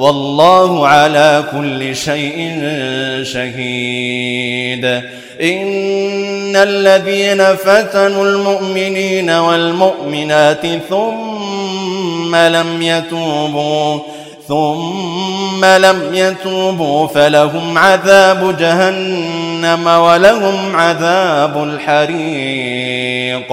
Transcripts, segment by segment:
والله على كل شيء شهيد. إن الذين فتنوا المؤمنين والمؤمنات ثم لم يتوبوا ثم لم يتوبوا فلهم عذاب جهنم ولهم عذاب الحريق.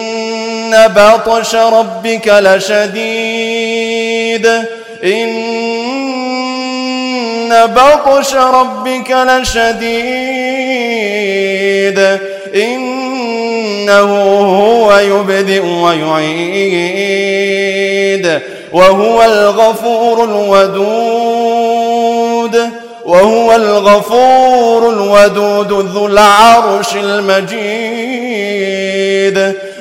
إن بطش ربك لشديد إن بطش ربك لشديد إنه هو يبدئ ويعيد وهو الغفور الودود وهو الغفور الودود ذو العرش المجيد